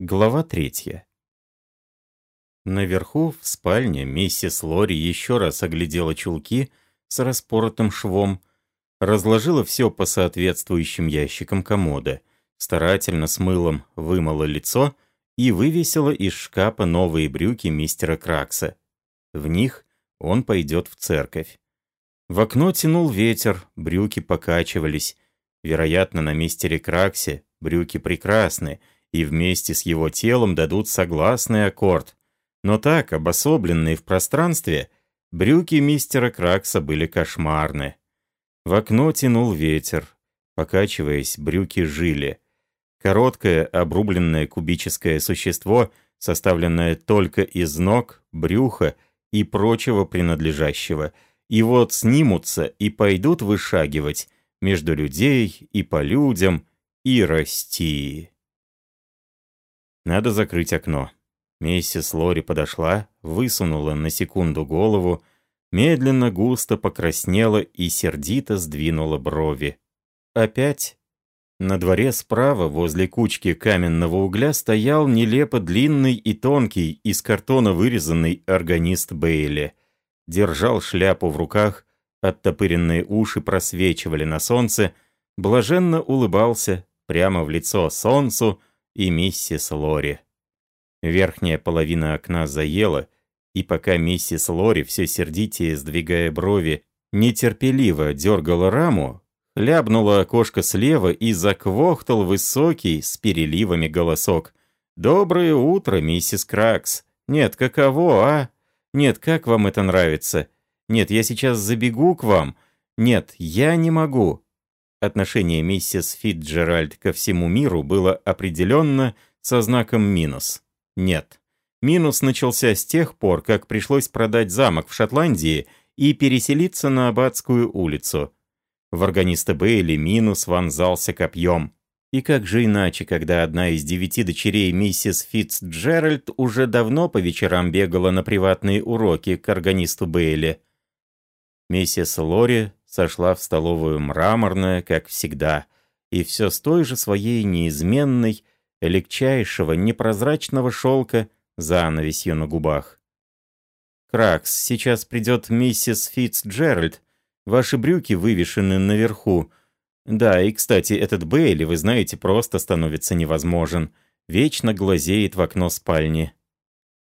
Глава третья. Наверху, в спальне, миссис Лори еще раз оглядела чулки с распоротым швом, разложила все по соответствующим ящикам комода, старательно с мылом вымыла лицо и вывесила из шкафа новые брюки мистера Кракса. В них он пойдет в церковь. В окно тянул ветер, брюки покачивались. Вероятно, на мистере Краксе брюки прекрасны — и вместе с его телом дадут согласный аккорд. Но так, обособленные в пространстве, брюки мистера Кракса были кошмарны. В окно тянул ветер. Покачиваясь, брюки жили. Короткое, обрубленное кубическое существо, составленное только из ног, брюха и прочего принадлежащего. И вот снимутся и пойдут вышагивать между людей и по людям и расти. Надо закрыть окно. Миссис Лори подошла, высунула на секунду голову, медленно густо покраснела и сердито сдвинула брови. Опять? На дворе справа, возле кучки каменного угля, стоял нелепо длинный и тонкий, из картона вырезанный органист Бейли. Держал шляпу в руках, оттопыренные уши просвечивали на солнце, блаженно улыбался прямо в лицо солнцу, и миссис Лори. Верхняя половина окна заела, и пока миссис Лори, все сердитее сдвигая брови, нетерпеливо дергала раму, хлябнула окошко слева и заквохтал высокий с переливами голосок. «Доброе утро, миссис Кракс! Нет, каково, а? Нет, как вам это нравится? Нет, я сейчас забегу к вам. Нет, я не могу. Отношение миссис Фитджеральд ко всему миру было определенно со знаком минус. Нет. Минус начался с тех пор, как пришлось продать замок в Шотландии и переселиться на Аббатскую улицу. В органиста Бейли минус вонзался копьем. И как же иначе, когда одна из девяти дочерей миссис Фитцджеральд уже давно по вечерам бегала на приватные уроки к органисту Бейли. Миссис Лори сошла в столовую мраморная, как всегда, и все с той же своей неизменной, легчайшего, непрозрачного шелка занавесью на губах. «Кракс, сейчас придет миссис Фитцджеральд. Ваши брюки вывешены наверху. Да, и, кстати, этот Бейли, вы знаете, просто становится невозможен. Вечно глазеет в окно спальни».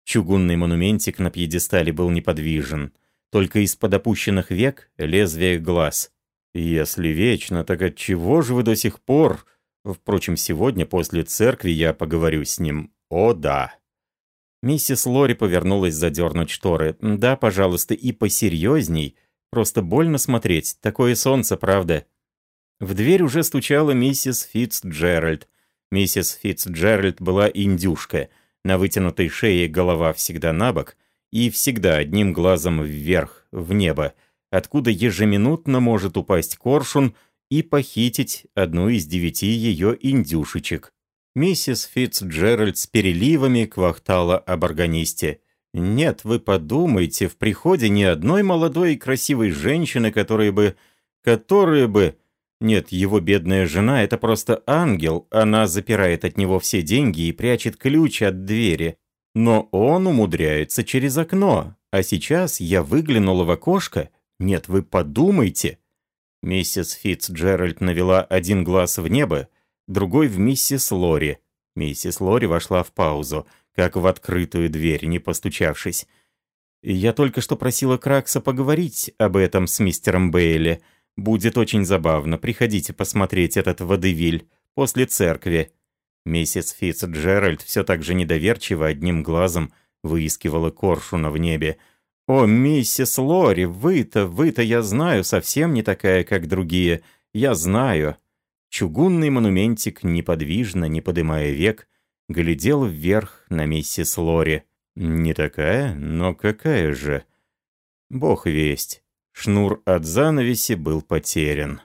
Чугунный монументик на пьедестале был неподвижен только из-под опущенных век лезвие глаз. Если вечно, так от чего же вы до сих пор... Впрочем, сегодня после церкви я поговорю с ним. О, да. Миссис Лори повернулась задернуть шторы. Да, пожалуйста, и посерьезней. Просто больно смотреть. Такое солнце, правда. В дверь уже стучала миссис Фитцджеральд. Миссис Фитцджеральд была индюшка. На вытянутой шее голова всегда на бок — и всегда одним глазом вверх, в небо, откуда ежеминутно может упасть коршун и похитить одну из девяти ее индюшечек. Миссис Фитцджеральд с переливами квахтала об органисте. Нет, вы подумайте, в приходе ни одной молодой и красивой женщины, которая бы... которая бы... Нет, его бедная жена — это просто ангел, она запирает от него все деньги и прячет ключ от двери. Но он умудряется через окно, а сейчас я выглянула в окошко. Нет, вы подумайте. Миссис Фитцджеральд навела один глаз в небо, другой в миссис Лори. Миссис Лори вошла в паузу, как в открытую дверь, не постучавшись. «Я только что просила Кракса поговорить об этом с мистером Бейли. Будет очень забавно. Приходите посмотреть этот водевиль после церкви». Миссис Фитцджеральд все так же недоверчиво одним глазом выискивала коршуна в небе. «О, миссис Лори, вы-то, вы-то, я знаю, совсем не такая, как другие. Я знаю». Чугунный монументик, неподвижно, не подымая век, глядел вверх на миссис Лори. «Не такая, но какая же?» Бог весть. Шнур от занавеси был потерян.